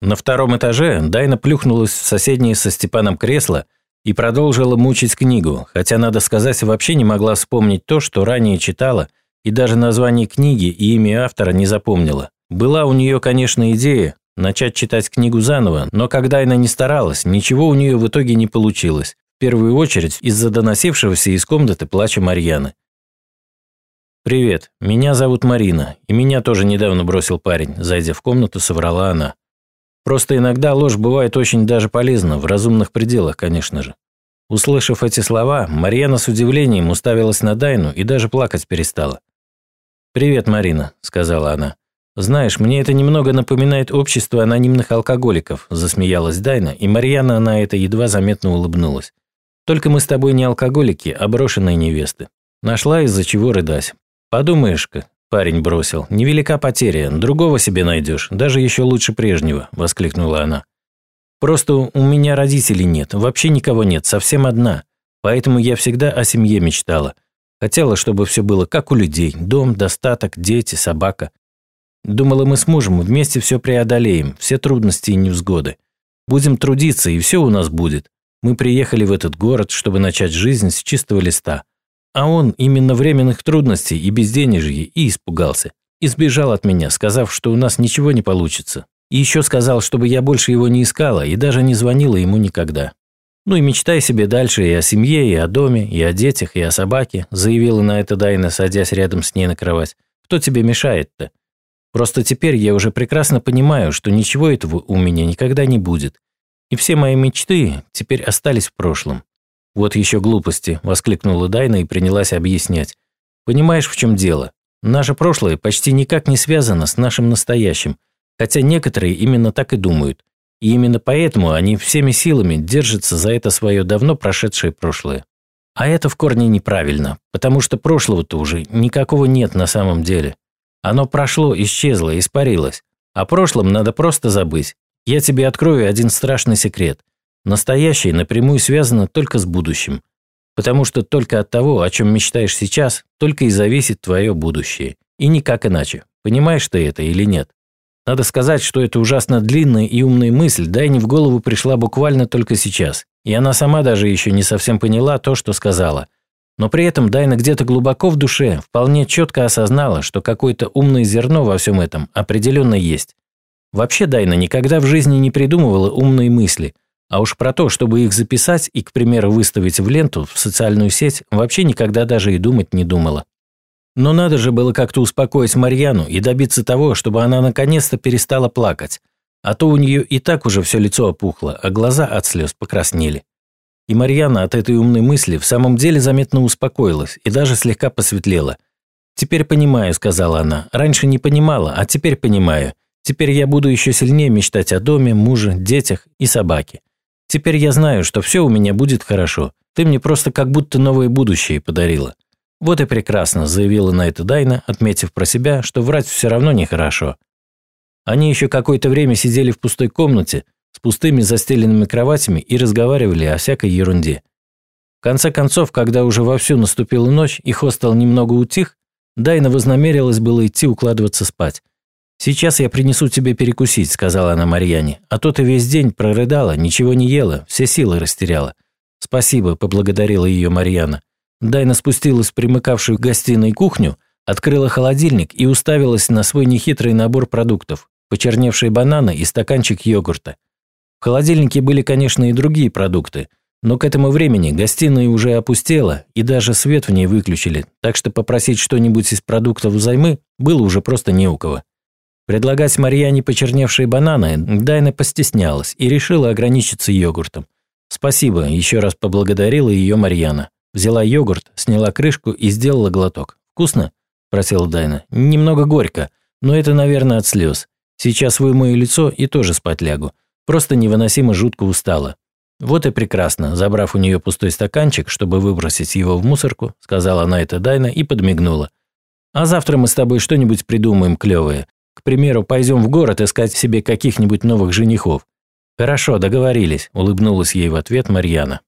На втором этаже Дайна плюхнулась в соседнее со Степаном кресло и продолжила мучить книгу, хотя, надо сказать, вообще не могла вспомнить то, что ранее читала, и даже название книги и имя автора не запомнила. Была у нее, конечно, идея начать читать книгу заново, но когда она не старалась, ничего у нее в итоге не получилось. В первую очередь из-за доносившегося из комнаты плача Марьяны. «Привет, меня зовут Марина, и меня тоже недавно бросил парень», зайдя в комнату, соврала она. Просто иногда ложь бывает очень даже полезна, в разумных пределах, конечно же. Услышав эти слова, Марьяна с удивлением уставилась на Дайну и даже плакать перестала. «Привет, Марина», – сказала она. «Знаешь, мне это немного напоминает общество анонимных алкоголиков», – засмеялась Дайна, и Марьяна на это едва заметно улыбнулась. «Только мы с тобой не алкоголики, а брошенные невесты. Нашла из-за чего рыдать. Подумаешь-ка, Парень бросил. «Невелика потеря. Другого себе найдешь. Даже еще лучше прежнего», – воскликнула она. «Просто у меня родителей нет. Вообще никого нет. Совсем одна. Поэтому я всегда о семье мечтала. Хотела, чтобы все было как у людей. Дом, достаток, дети, собака. Думала, мы с мужем вместе все преодолеем. Все трудности и невзгоды. Будем трудиться, и все у нас будет. Мы приехали в этот город, чтобы начать жизнь с чистого листа. А он именно временных трудностей и безденежья и испугался. И сбежал от меня, сказав, что у нас ничего не получится. И еще сказал, чтобы я больше его не искала и даже не звонила ему никогда. «Ну и мечтай себе дальше и о семье, и о доме, и о детях, и о собаке», заявила на это Дайна, садясь рядом с ней на кровать. «Кто тебе мешает-то? Просто теперь я уже прекрасно понимаю, что ничего этого у меня никогда не будет. И все мои мечты теперь остались в прошлом. «Вот еще глупости», – воскликнула Дайна и принялась объяснять. «Понимаешь, в чем дело? Наше прошлое почти никак не связано с нашим настоящим, хотя некоторые именно так и думают. И именно поэтому они всеми силами держатся за это свое давно прошедшее прошлое. А это в корне неправильно, потому что прошлого-то уже никакого нет на самом деле. Оно прошло, исчезло, испарилось. О прошлом надо просто забыть. Я тебе открою один страшный секрет. Настоящее напрямую связано только с будущим. Потому что только от того, о чем мечтаешь сейчас, только и зависит твое будущее. И никак иначе. Понимаешь ты это или нет? Надо сказать, что эта ужасно длинная и умная мысль Дайне в голову пришла буквально только сейчас. И она сама даже еще не совсем поняла то, что сказала. Но при этом Дайна где-то глубоко в душе вполне четко осознала, что какое-то умное зерно во всем этом определенно есть. Вообще Дайна никогда в жизни не придумывала умные мысли – а уж про то, чтобы их записать и, к примеру, выставить в ленту, в социальную сеть, вообще никогда даже и думать не думала. Но надо же было как-то успокоить Марьяну и добиться того, чтобы она наконец-то перестала плакать. А то у нее и так уже все лицо опухло, а глаза от слез покраснели. И Марьяна от этой умной мысли в самом деле заметно успокоилась и даже слегка посветлела. «Теперь понимаю», – сказала она. «Раньше не понимала, а теперь понимаю. Теперь я буду еще сильнее мечтать о доме, муже, детях и собаке. Теперь я знаю, что все у меня будет хорошо. Ты мне просто как будто новое будущее подарила». «Вот и прекрасно», – заявила на это Дайна, отметив про себя, что врать все равно нехорошо. Они еще какое-то время сидели в пустой комнате с пустыми застеленными кроватями и разговаривали о всякой ерунде. В конце концов, когда уже вовсю наступила ночь и хостел немного утих, Дайна вознамерилась было идти укладываться спать. «Сейчас я принесу тебе перекусить», – сказала она Марьяне. «А то ты весь день прорыдала, ничего не ела, все силы растеряла». «Спасибо», – поблагодарила ее Марьяна. Дайна спустилась в примыкавшую к гостиной кухню, открыла холодильник и уставилась на свой нехитрый набор продуктов – почерневшие бананы и стаканчик йогурта. В холодильнике были, конечно, и другие продукты, но к этому времени гостиная уже опустела, и даже свет в ней выключили, так что попросить что-нибудь из продуктов взаймы было уже просто не у кого. Предлагать Марьяне почерневшие бананы Дайна постеснялась и решила ограничиться йогуртом. «Спасибо», – еще раз поблагодарила ее Марьяна. Взяла йогурт, сняла крышку и сделала глоток. «Вкусно?» – просила Дайна. «Немного горько, но это, наверное, от слез. Сейчас вымою лицо и тоже спать лягу. Просто невыносимо жутко устала». «Вот и прекрасно», – забрав у нее пустой стаканчик, чтобы выбросить его в мусорку, сказала она это Дайна и подмигнула. «А завтра мы с тобой что-нибудь придумаем клевое. Примеру, пойдем в город искать себе каких-нибудь новых женихов. Хорошо, договорились, улыбнулась ей в ответ Марьяна.